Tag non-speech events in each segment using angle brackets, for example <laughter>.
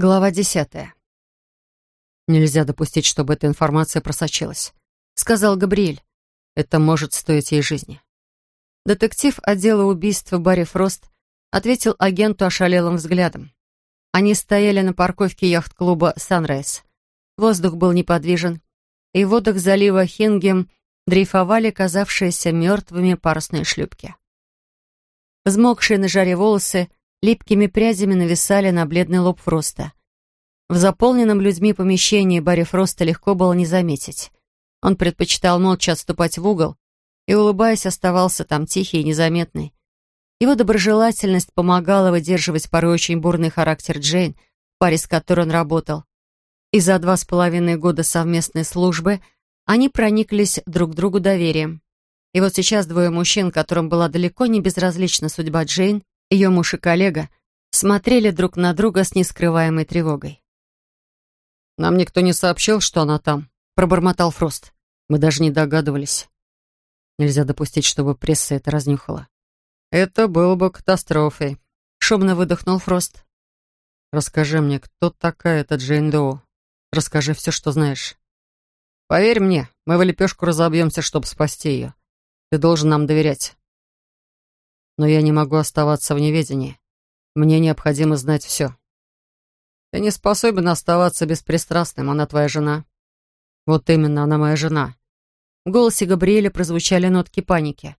Глава десятая. «Нельзя допустить, чтобы эта информация просочилась», — сказал Габриэль. «Это может стоить ей жизни». Детектив отдела убийства Барри Фрост ответил агенту ошалелым взглядом. Они стояли на парковке яхт-клуба «Санрайз». Воздух был неподвижен, и в водах залива Хингем дрейфовали казавшиеся мертвыми парусные шлюпки. Взмокшие на жаре волосы липкими прядями нависали на бледный лоб Фроста. В заполненном людьми помещении Барри Фроста легко было не заметить. Он предпочитал молча отступать в угол и, улыбаясь, оставался там тихий и незаметный. Его доброжелательность помогала выдерживать порой очень бурный характер Джейн, в паре с которой он работал. И за два с половиной года совместной службы они прониклись друг к другу доверием. И вот сейчас двое мужчин, которым была далеко не безразлична судьба Джейн, ее муж и коллега смотрели друг на друга с нескрываемой тревогой. «Нам никто не сообщил, что она там», — пробормотал Фрост. «Мы даже не догадывались. Нельзя допустить, чтобы пресса это разнюхала». «Это было бы катастрофой», — шумно выдохнул Фрост. «Расскажи мне, кто такая эта Джейн Доу? Расскажи все, что знаешь». «Поверь мне, мы в лепешку разобьемся, чтобы спасти ее. Ты должен нам доверять но я не могу оставаться в неведении. Мне необходимо знать все. Ты не способен оставаться беспристрастным, она твоя жена. Вот именно, она моя жена. В голосе Габриэля прозвучали нотки паники.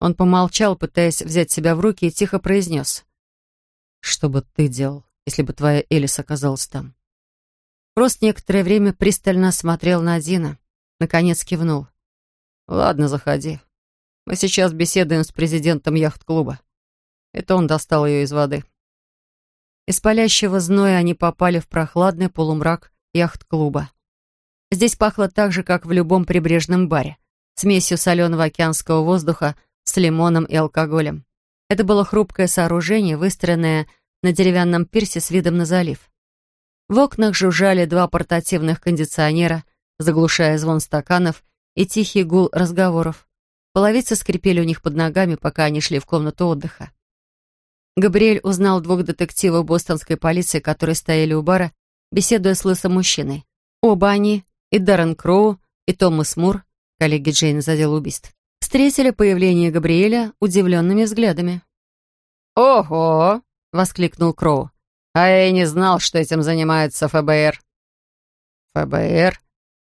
Он помолчал, пытаясь взять себя в руки, и тихо произнес. «Что бы ты делал, если бы твоя Элис оказалась там?» Просто некоторое время пристально смотрел на Дина. Наконец кивнул. «Ладно, заходи. Мы сейчас беседуем с президентом яхт-клуба. Это он достал ее из воды. Из палящего зноя они попали в прохладный полумрак яхт-клуба. Здесь пахло так же, как в любом прибрежном баре, смесью соленого океанского воздуха с лимоном и алкоголем. Это было хрупкое сооружение, выстроенное на деревянном пирсе с видом на залив. В окнах жужжали два портативных кондиционера, заглушая звон стаканов и тихий гул разговоров. Половицы скрипели у них под ногами, пока они шли в комнату отдыха. Габриэль узнал двух детективов бостонской полиции, которые стояли у бара, беседуя с лысым мужчиной. Оба они, и Даррен Кроу, и Томас Мур, коллеги Джейн из отдела убийств, встретили появление Габриэля удивленными взглядами. «Ого!» — воскликнул Кроу. «А я и не знал, что этим занимается ФБР». «ФБР?»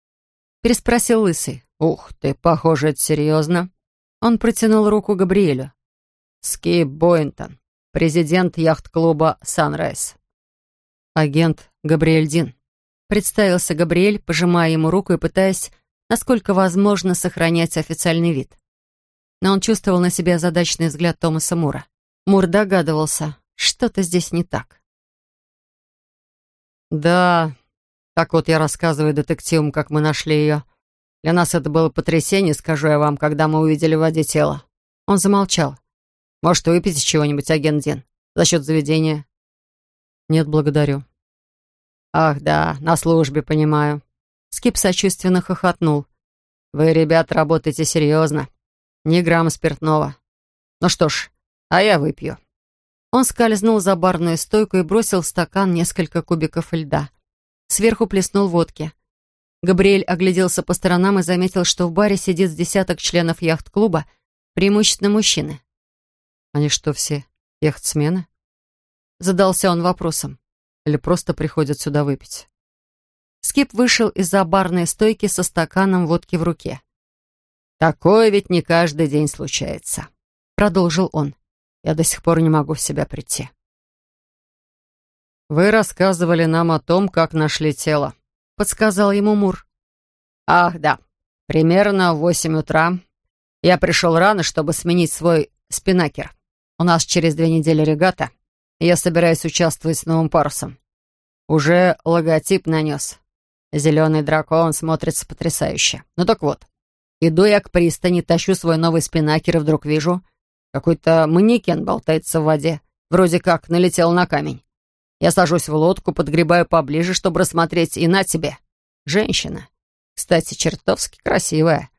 — переспросил Лысый. «Ух ты, похоже, это серьезно». Он протянул руку Габриэлю. «Скип Бойнтон, президент яхт-клуба «Санрайз». «Агент Габриэль Дин». Представился Габриэль, пожимая ему руку и пытаясь, насколько возможно, сохранять официальный вид. Но он чувствовал на себе задачный взгляд Томаса Мура. Мур догадывался, что-то здесь не так. «Да, так вот я рассказываю детективам, как мы нашли ее. Для нас это было потрясение, скажу я вам, когда мы увидели в воде тело». Он замолчал. «Может, выпить чего-нибудь, агент Дин? За счет заведения?» «Нет, благодарю». «Ах, да, на службе, понимаю». Скип сочувственно хохотнул. «Вы, ребят, работаете серьезно. Ни грамма спиртного. Ну что ж, а я выпью». Он скользнул за барную стойку и бросил в стакан несколько кубиков льда. Сверху плеснул водки. Габриэль огляделся по сторонам и заметил, что в баре сидит с десяток членов яхт-клуба, преимущественно мужчины. «Они что, все яхтсмены?» Задался он вопросом. «Или просто приходят сюда выпить?» Скип вышел из-за барной стойки со стаканом водки в руке. «Такое ведь не каждый день случается», — продолжил он. «Я до сих пор не могу в себя прийти». «Вы рассказывали нам о том, как нашли тело», подсказал ему Мур. «Ах, да. Примерно в восемь утра. Я пришел рано, чтобы сменить свой спинакер. У нас через две недели регата, и я собираюсь участвовать с новым парусом. Уже логотип нанес. Зеленый дракон смотрится потрясающе. Ну так вот, иду я к пристани, тащу свой новый спинакер и вдруг вижу, какой-то манекен болтается в воде, вроде как налетел на камень. Я сажусь в лодку, подгребаю поближе, чтобы рассмотреть, и на тебе. Женщина. Кстати, чертовски красивая.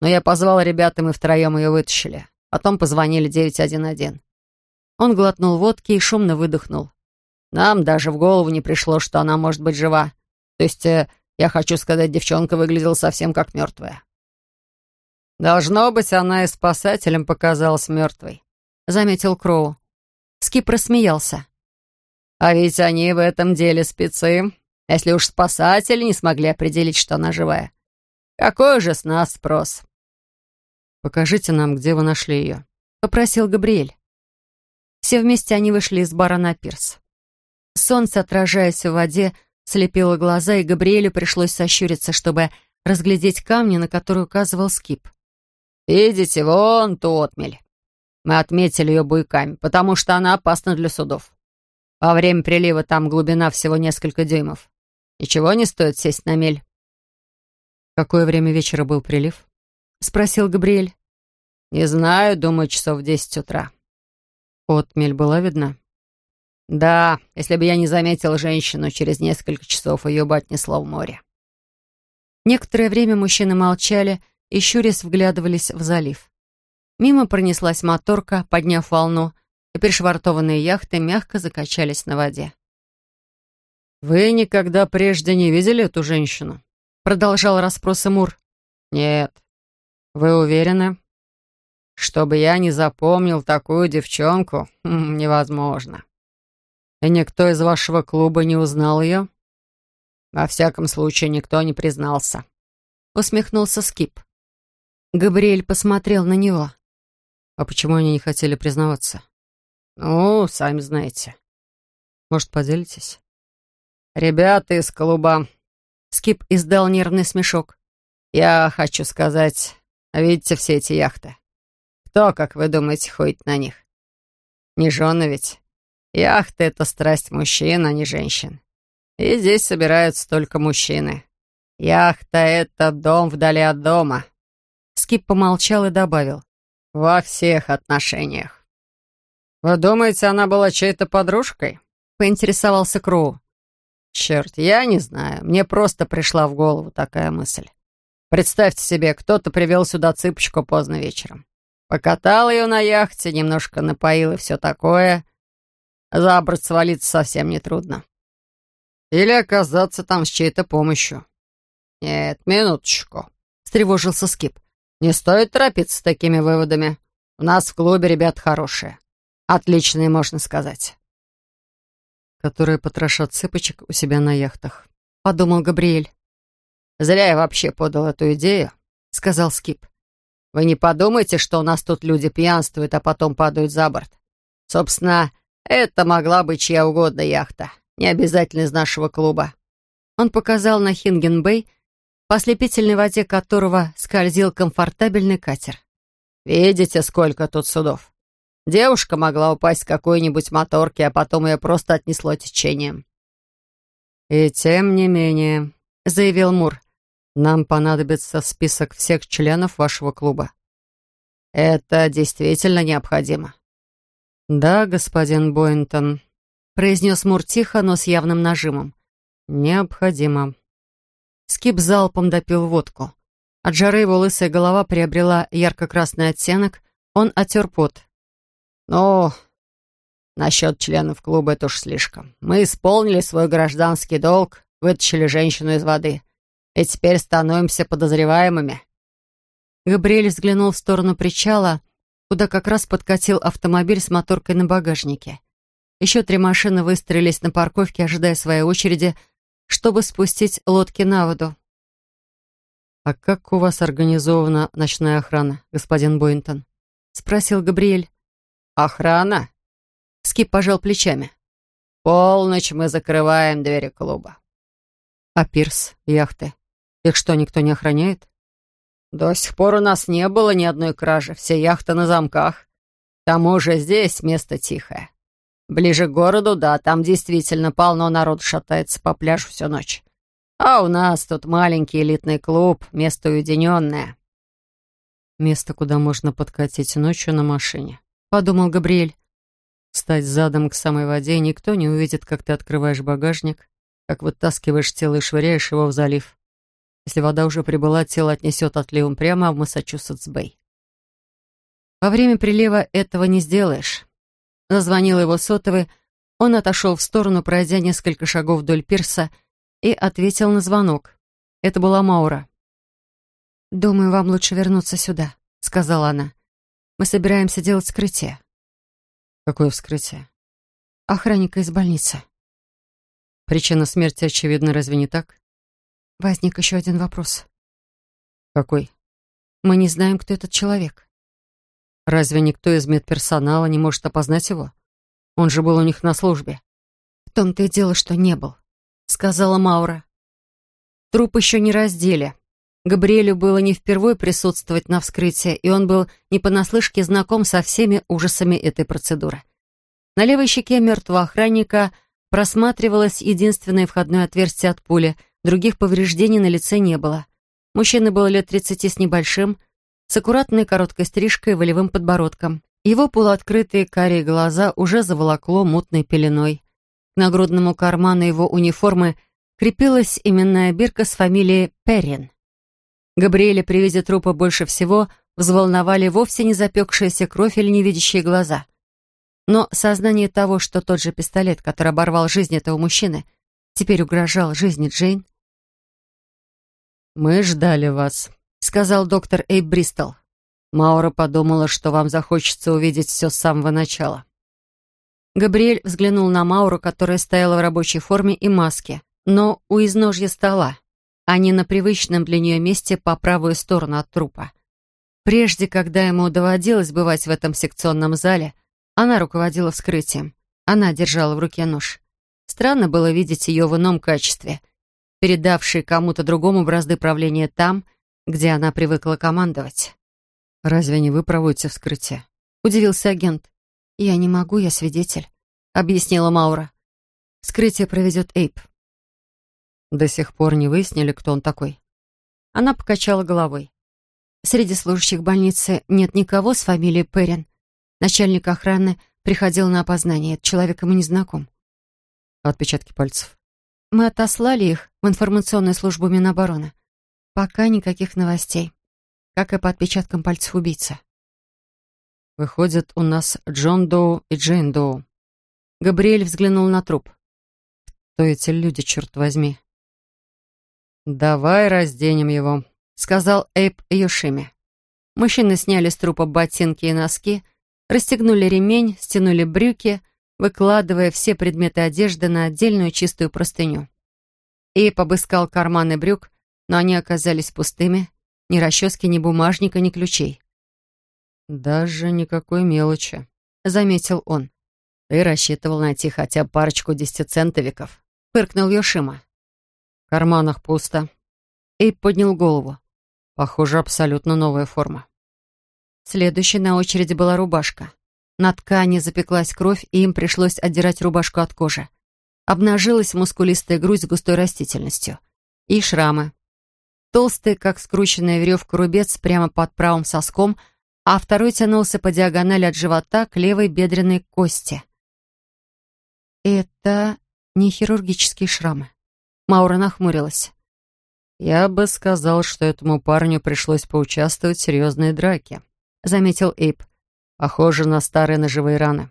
Но я позвал ребят, и мы втроем ее вытащили. Потом позвонили 911. Он глотнул водки и шумно выдохнул. Нам даже в голову не пришло, что она может быть жива. То есть, э, я хочу сказать, девчонка выглядела совсем как мертвая. «Должно быть, она и спасателем показалась мертвой», — заметил Кроу. Скип рассмеялся. «А ведь они в этом деле спецы, если уж спасатели не смогли определить, что она живая. Какой же с нас спрос?» «Покажите нам, где вы нашли ее», — попросил Габриэль. Все вместе они вышли из бара на пирс. Солнце, отражаясь в воде, слепило глаза, и Габриэлю пришлось сощуриться, чтобы разглядеть камни, на которые указывал Скип. «Видите, вон ту отмель. Мы отметили ее буйками, потому что она опасна для судов. Во время прилива там глубина всего несколько дюймов. Ничего не стоит сесть на мель». «Какое время вечера был прилив?» — спросил Габриэль. «Не знаю, думаю, часов в десять утра». «Отмель была видна?» «Да, если бы я не заметил женщину, через несколько часов ее бы отнесло в море». Некоторое время мужчины молчали, и щурясь вглядывались в залив. Мимо пронеслась моторка, подняв волну, и пришвартованные яхты мягко закачались на воде. «Вы никогда прежде не видели эту женщину?» Продолжал расспросы Мур. «Нет». «Вы уверены?» «Чтобы я не запомнил такую девчонку, <laughs> хм, невозможно». «И никто из вашего клуба не узнал ее?» «Во всяком случае, никто не признался», — усмехнулся Скип. Габриэль посмотрел на него. «А почему они не хотели признаваться?» «Ну, сами знаете». «Может, поделитесь?» «Ребята из клуба...» Скип издал нервный смешок. «Я хочу сказать, видите все эти яхты? Кто, как вы думаете, ходит на них? Не жены ведь. Яхты — это страсть мужчин, а не женщин. И здесь собираются только мужчины. Яхта — это дом вдали от дома. Скип помолчал и добавил. «Во всех отношениях». «Вы думаете, она была чьей-то подружкой?» — поинтересовался Кроу. «Черт, я не знаю. Мне просто пришла в голову такая мысль. Представьте себе, кто-то привел сюда цыпочку поздно вечером. Покатал ее на яхте, немножко напоил и все такое. За борт свалиться совсем нетрудно. Или оказаться там с чьей-то помощью. Нет, минуточку», — встревожился Скип. Не стоит торопиться с такими выводами. У нас в клубе ребят хорошие. Отличные, можно сказать. Которые потрошат цыпочек у себя на яхтах. Подумал Габриэль. Зря я вообще подал эту идею, сказал Скип. Вы не подумайте, что у нас тут люди пьянствуют, а потом падают за борт. Собственно, это могла быть чья угодно яхта, не обязательно из нашего клуба. Он показал на Хингем-Бэй, по ослепительной воде которого скользил комфортабельный катер. «Видите, сколько тут судов? Девушка могла упасть с какой-нибудь моторки, а потом ее просто отнесло течением». «И тем не менее», — заявил Мур, «нам понадобится список всех членов вашего клуба». «Это действительно необходимо». «Да, господин Бойнтон», — произнес Мур тихо, но с явным нажимом. «Необходимо». Скип залпом допил водку. От жары его лысая голова приобрела ярко-красный оттенок. Он отер пот. «Ну, насчет членов клуба это уж слишком. Мы исполнили свой гражданский долг, вытащили женщину из воды. И теперь становимся подозреваемыми». Габриэль взглянул в сторону причала, куда как раз подкатил автомобиль с моторкой на багажнике. Еще три машины выстроились на парковке, ожидая своей очереди, чтобы спустить лодки на воду. «А как у вас организована ночная охрана, господин Бойнтон?» — спросил Габриэль. «Охрана?» Скип пожал плечами. «Полночь мы закрываем двери клуба». «А пирс, яхты? Их что, никто не охраняет?» «До сих пор у нас не было ни одной кражи. Все яхты на замках. К тому же здесь место тихое. Ближе к городу, да, там действительно полно народу шатается по пляжу всю ночь. А у нас тут маленький элитный клуб, место уединенное. Место, куда можно подкатить ночью на машине, подумал Габриэль. Стать задом к самой воде, никто не увидит, как ты открываешь багажник, как вытаскиваешь тело и швыряешь его в залив. Если вода уже прибыла, тело отнесет отливом прямо в Массачусетс-Бэй. Во время прилива этого не сделаешь. Зазвонил его сотовый. Он отошел в сторону, пройдя несколько шагов вдоль пирса, и ответил на звонок. Это была Маура. «Думаю, вам лучше вернуться сюда», — сказала она. «Мы собираемся делать вскрытие». «Какое вскрытие?» «Охранника из больницы». «Причина смерти очевидна, разве не так?» Возник еще один вопрос. «Какой?» «Мы не знаем, кто этот человек». «Разве никто из медперсонала не может опознать его? Он же был у них на службе». «В том-то и дело, что не был», — сказала Маура. Труп еще не раздели. Габриэлю было не впервые присутствовать на вскрытии, и он был не понаслышке знаком со всеми ужасами этой процедуры. На левой щеке мертвого охранника просматривалось единственное входное отверстие от пули, других повреждений на лице не было. Мужчина был лет тридцати с небольшим, с аккуратной короткой стрижкой и волевым подбородком. Его полуоткрытые карие глаза уже заволокло мутной пеленой. К нагрудному карману его униформы крепилась именная бирка с фамилией Перрин. Габриэля при виде трупа больше всего взволновали вовсе не запекшаяся кровь или невидящие глаза. Но сознание того, что тот же пистолет, который оборвал жизнь этого мужчины, теперь угрожал жизни Джейн. «Мы ждали вас», — сказал доктор Эйб Бристол. Маура подумала, что вам захочется увидеть все с самого начала. Габриэль взглянул на Мауру, которая стояла в рабочей форме и маске, но у изножья стола а не на привычном для нее месте по правую сторону от трупа. Прежде, когда ему доводилось бывать в этом секционном зале, она руководила вскрытием. Она держала в руке нож. Странно было видеть ее в ином качестве, передавшей кому-то другому бразды правления там, где она привыкла командовать. «Разве не вы проводите вскрытие?» — удивился агент. «Я не могу, я свидетель», — объяснила Маура. «Вскрытие проведет Эйп. До сих пор не выяснили, кто он такой. Она покачала головой. Среди служащих больницы нет никого с фамилией Перрин. Начальник охраны приходил на опознание. Этот человек ему не знаком. Отпечатки пальцев. Мы отослали их в информационную службу Минобороны. Пока никаких новостей. Как и по отпечаткам пальцев убийцы. Выходит, у нас Джон Доу и Джейн Доу. Габриэль взглянул на труп. Кто эти люди, черт возьми? «Давай разденем его», — сказал Эйп Йошими. Мужчины сняли с трупа ботинки и носки, расстегнули ремень, стянули брюки, выкладывая все предметы одежды на отдельную чистую простыню. Эйп обыскал карманы брюк, но они оказались пустыми. Ни расчески, ни бумажника, ни ключей. «Даже никакой мелочи», — заметил он. «Ты рассчитывал найти хотя парочку десятицентовиков», — фыркнул Йошима. В карманах пусто. Эйп поднял голову. Похоже, абсолютно новая форма. Следующей на очереди была рубашка. На ткани запеклась кровь, и им пришлось отдирать рубашку от кожи. Обнажилась мускулистая грудь с густой растительностью. И шрамы. Толстый, как скрученная веревка рубец, прямо под правым соском, а второй тянулся по диагонали от живота к левой бедренной кости. Это не хирургические шрамы. Маура нахмурилась. «Я бы сказал, что этому парню пришлось поучаствовать в серьезной драке», — заметил Эйп. «Похоже на старые ножевые раны».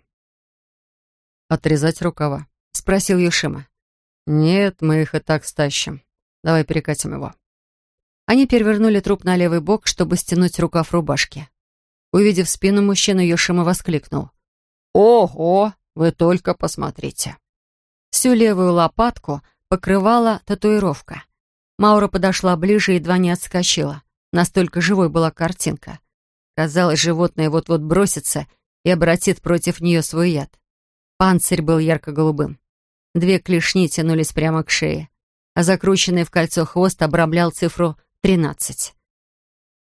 «Отрезать рукава?» — спросил Юшима. «Нет, мы их и так стащим. Давай перекатим его». Они перевернули труп на левый бок, чтобы стянуть рукав рубашки. Увидев спину мужчины, Йошима воскликнул. «Ого! Вы только посмотрите!» Всю левую лопатку — покрывала татуировка. Маура подошла ближе и едва не отскочила. Настолько живой была картинка. Казалось, животное вот-вот бросится и обратит против нее свой яд. Панцирь был ярко-голубым. Две клешни тянулись прямо к шее, а закрученный в кольцо хвост обрамлял цифру тринадцать.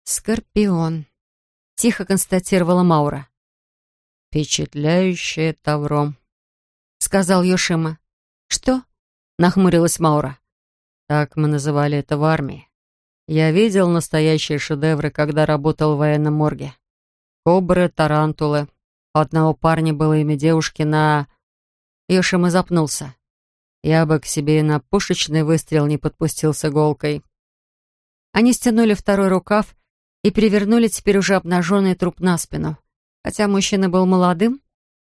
«Скорпион», — тихо констатировала Маура. «Впечатляющее тавро», — сказал Йошима. «Что?» Нахмурилась Маура. Так мы называли это в армии. Я видел настоящие шедевры, когда работал в военном морге. Кобры, тарантулы. У одного парня было имя девушки на... Йошима запнулся. Я бы к себе и на пушечный выстрел не подпустил с иголкой. Они стянули второй рукав и перевернули теперь уже обнаженный труп на спину. Хотя мужчина был молодым,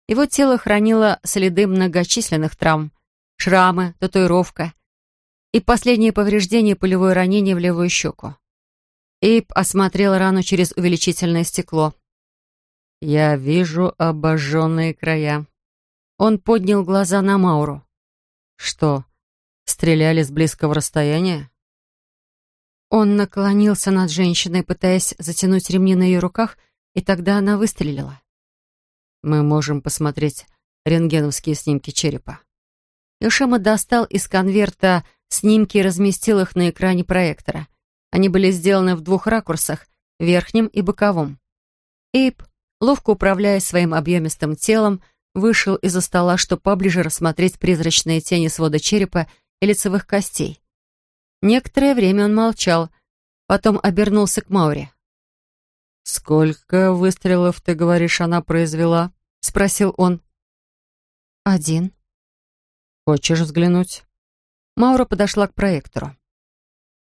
Его тело хранило следы многочисленных травм, шрамы, татуировка и последнее повреждение пулевое ранение в левую щеку. Эйп осмотрел рану через увеличительное стекло. «Я вижу обожженные края». Он поднял глаза на Мауру. «Что, стреляли с близкого расстояния?» Он наклонился над женщиной, пытаясь затянуть ремни на ее руках, и тогда она выстрелила. Мы можем посмотреть рентгеновские снимки черепа. Йошима достал из конверта снимки и разместил их на экране проектора. Они были сделаны в двух ракурсах, верхнем и боковом. Эйп, ловко управляя своим объемистым телом, вышел из-за стола, чтобы поближе рассмотреть призрачные тени свода черепа и лицевых костей. Некоторое время он молчал, потом обернулся к Мауре. «Сколько выстрелов, ты говоришь, она произвела?» — спросил он. «Один». «Хочешь взглянуть?» Маура подошла к проектору.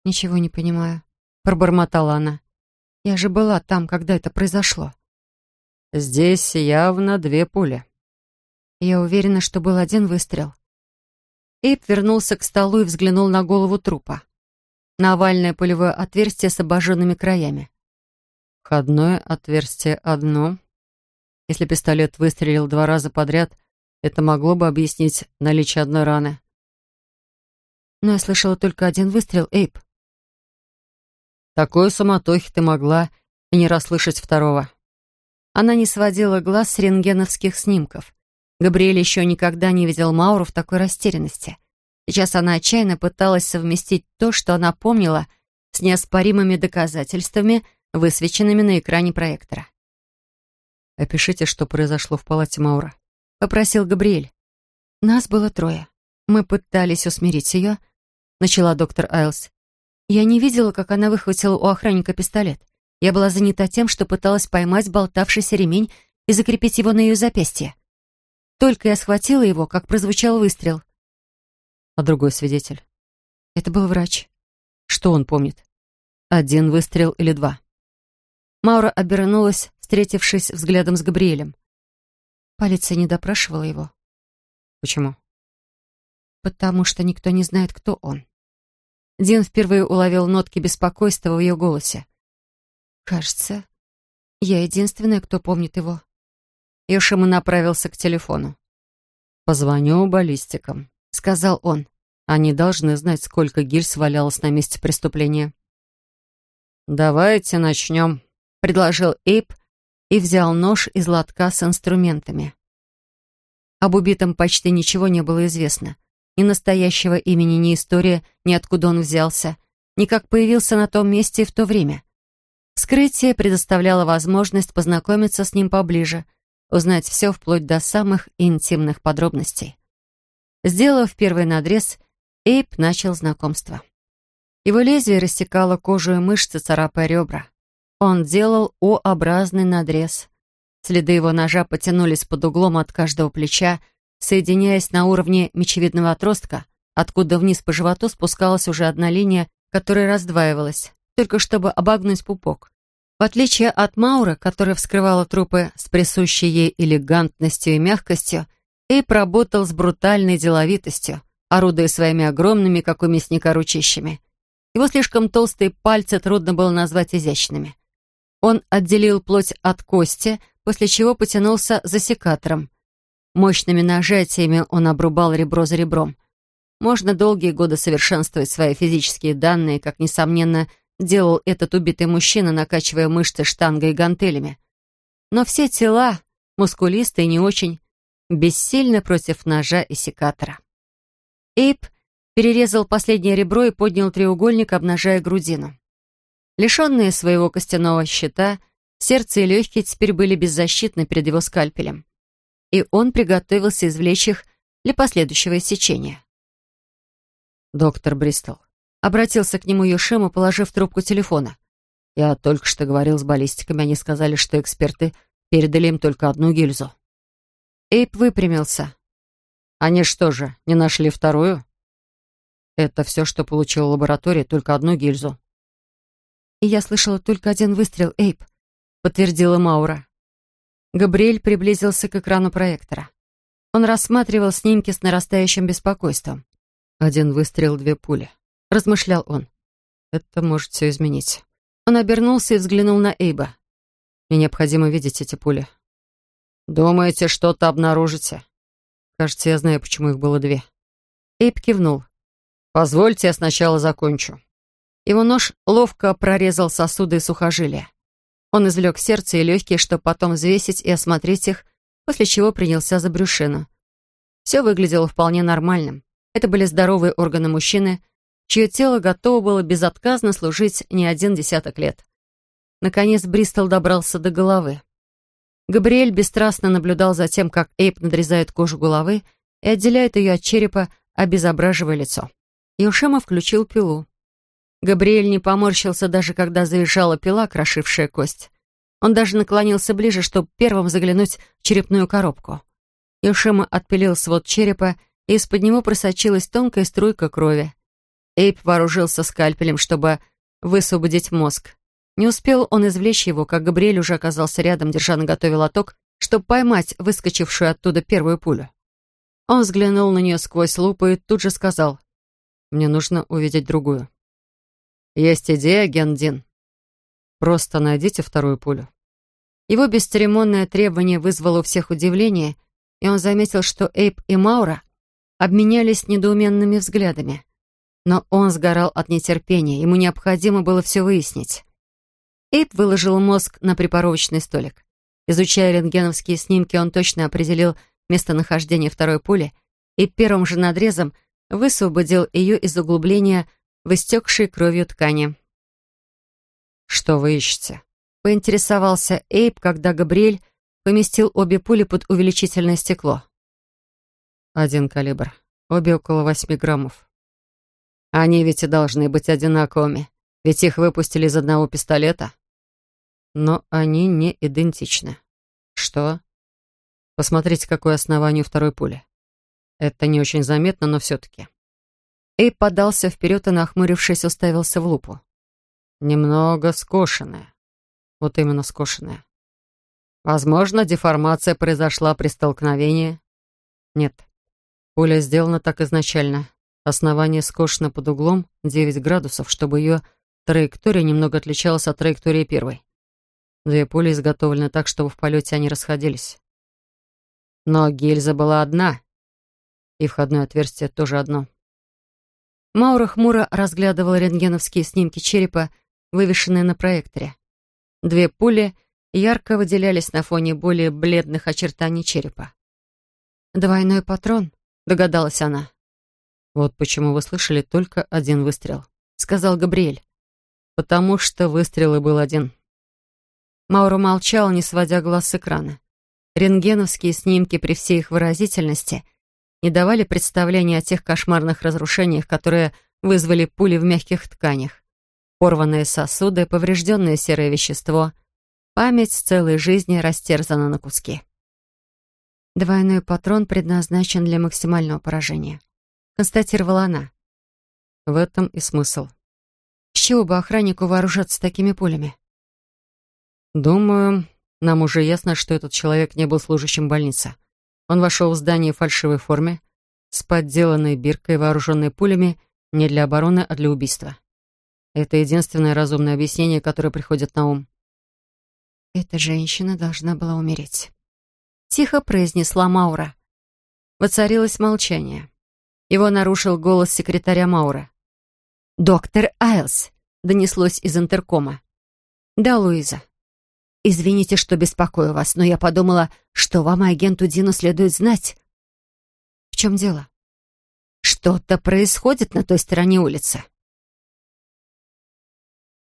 «Ничего не понимаю», — пробормотала она. «Я же была там, когда это произошло». «Здесь явно две пули». Я уверена, что был один выстрел. Эйп вернулся к столу и взглянул на голову трупа. На овальное пулевое отверстие с обожженными краями. Входное отверстие одно. Если пистолет выстрелил два раза подряд, это могло бы объяснить наличие одной раны. Но я слышала только один выстрел, Эйп. Такой суматохи ты могла и не расслышать второго. Она не сводила глаз с рентгеновских снимков. Габриэль еще никогда не видел Мауру в такой растерянности. Сейчас она отчаянно пыталась совместить то, что она помнила, с неоспоримыми доказательствами — высвеченными на экране проектора. «Опишите, что произошло в палате Маура», — попросил Габриэль. «Нас было трое. Мы пытались усмирить ее», — начала доктор Айлс. «Я не видела, как она выхватила у охранника пистолет. Я была занята тем, что пыталась поймать болтавшийся ремень и закрепить его на ее запястье. Только я схватила его, как прозвучал выстрел». «А другой свидетель?» «Это был врач». «Что он помнит? Один выстрел или два?» Маура обернулась, встретившись взглядом с Габриэлем. Полиция не допрашивала его. Почему? Потому что никто не знает, кто он. Дин впервые уловил нотки беспокойства в ее голосе. «Кажется, я единственная, кто помнит его». Йошима направился к телефону. «Позвоню баллистикам», — сказал он. «Они должны знать, сколько гильз валялось на месте преступления». «Давайте начнем», предложил Эйп и взял нож из лотка с инструментами. Об убитом почти ничего не было известно. Ни настоящего имени, ни история, ни откуда он взялся, ни как появился на том месте в то время. Вскрытие предоставляло возможность познакомиться с ним поближе, узнать все вплоть до самых интимных подробностей. Сделав первый надрез, Эйп начал знакомство. Его лезвие рассекало кожу и мышцы, царапая ребра. Он делал О-образный надрез. Следы его ножа потянулись под углом от каждого плеча, соединяясь на уровне мечевидного отростка, откуда вниз по животу спускалась уже одна линия, которая раздваивалась, только чтобы обогнуть пупок. В отличие от Маура, которая вскрывала трупы с присущей ей элегантностью и мягкостью, Эйп работал с брутальной деловитостью, орудуя своими огромными, как у мясника, ручищами. Его слишком толстые пальцы трудно было назвать изящными. Он отделил плоть от кости, после чего потянулся за секатором. Мощными нажатиями он обрубал ребро за ребром. Можно долгие годы совершенствовать свои физические данные, как, несомненно, делал этот убитый мужчина, накачивая мышцы штангой и гантелями. Но все тела, мускулистые не очень, бессильны против ножа и секатора. Эйп перерезал последнее ребро и поднял треугольник, обнажая грудину. Лишенные своего костяного щита, сердце и легкие теперь были беззащитны перед его скальпелем. И он приготовился извлечь их для последующего иссечения. «Доктор Бристол», — обратился к нему Йошима, положив трубку телефона. «Я только что говорил с баллистиками, они сказали, что эксперты передали им только одну гильзу». Эйп выпрямился. «Они что же, не нашли вторую?» «Это все, что получила лаборатория, только одну гильзу», «И я слышала только один выстрел, Эйп», — подтвердила Маура. Габриэль приблизился к экрану проектора. Он рассматривал снимки с нарастающим беспокойством. «Один выстрел, две пули», — размышлял он. «Это может все изменить». Он обернулся и взглянул на Эйба. «Мне необходимо видеть эти пули». «Думаете, что-то обнаружите?» «Кажется, я знаю, почему их было две». Эйб кивнул. «Позвольте, я сначала закончу». Его нож ловко прорезал сосуды и сухожилия. Он извлек сердце и легкие, чтобы потом взвесить и осмотреть их, после чего принялся за брюшину. Все выглядело вполне нормальным. Это были здоровые органы мужчины, чье тело готово было безотказно служить не один десяток лет. Наконец Бристол добрался до головы. Габриэль бесстрастно наблюдал за тем, как Эйп надрезает кожу головы и отделяет ее от черепа, обезображивая лицо. Юшема включил пилу. Габриэль не поморщился даже когда заезжала пила, крошившая кость. Он даже наклонился ближе, чтобы первым заглянуть в черепную коробку. Юшима отпилил свод черепа, и из-под него просочилась тонкая струйка крови. Эйп вооружился скальпелем, чтобы высвободить мозг. Не успел он извлечь его, как Габриэль уже оказался рядом, держа на готове лоток, чтобы поймать выскочившую оттуда первую пулю. Он взглянул на нее сквозь лупу и тут же сказал, «Мне нужно увидеть другую». «Есть идея, Гендин. Просто найдите вторую пулю». Его бесцеремонное требование вызвало у всех удивление, и он заметил, что Эйп и Маура обменялись недоуменными взглядами. Но он сгорал от нетерпения, ему необходимо было все выяснить. Эйп выложил мозг на припоровочный столик. Изучая рентгеновские снимки, он точно определил местонахождение второй пули и первым же надрезом высвободил ее из углубления в истекшей кровью ткани. «Что вы ищете?» — поинтересовался Эйп, когда Габриэль поместил обе пули под увеличительное стекло. «Один калибр. Обе около восьми граммов». «Они ведь и должны быть одинаковыми, ведь их выпустили из одного пистолета». «Но они не идентичны». «Что?» «Посмотрите, какое основание у второй пули». «Это не очень заметно, но все-таки». Эйп подался вперед и, нахмурившись, уставился в лупу. «Немного скошенная. Вот именно скошенная. Возможно, деформация произошла при столкновении? Нет. Пуля сделана так изначально. Основание скошено под углом 9 градусов, чтобы ее траектория немного отличалась от траектории первой. Две пули изготовлены так, чтобы в полете они расходились. Но гильза была одна, и входное отверстие тоже одно. Маура хмуро разглядывал рентгеновские снимки черепа, вывешенные на проекторе. Две пули ярко выделялись на фоне более бледных очертаний черепа. «Двойной патрон», — догадалась она. «Вот почему вы слышали только один выстрел», — сказал Габриэль. «Потому что выстрел и был один». Маура молчал, не сводя глаз с экрана. Рентгеновские снимки при всей их выразительности не давали представления о тех кошмарных разрушениях, которые вызвали пули в мягких тканях. Порванные сосуды, поврежденное серое вещество. Память целой жизни растерзана на куски. «Двойной патрон предназначен для максимального поражения», — констатировала она. В этом и смысл. С чего бы охраннику вооружаться такими пулями? «Думаю, нам уже ясно, что этот человек не был служащим больницы. Он вошел в здание в фальшивой форме, с подделанной биркой, вооруженной пулями, не для обороны, а для убийства. Это единственное разумное объяснение, которое приходит на ум. «Эта женщина должна была умереть», — тихо произнесла Маура. Воцарилось молчание. Его нарушил голос секретаря Маура. «Доктор Айлс», — донеслось из интеркома. «Да, Луиза». «Извините, что беспокою вас, но я подумала, что вам и агенту Дину следует знать». «В чем дело?» «Что-то происходит на той стороне улицы».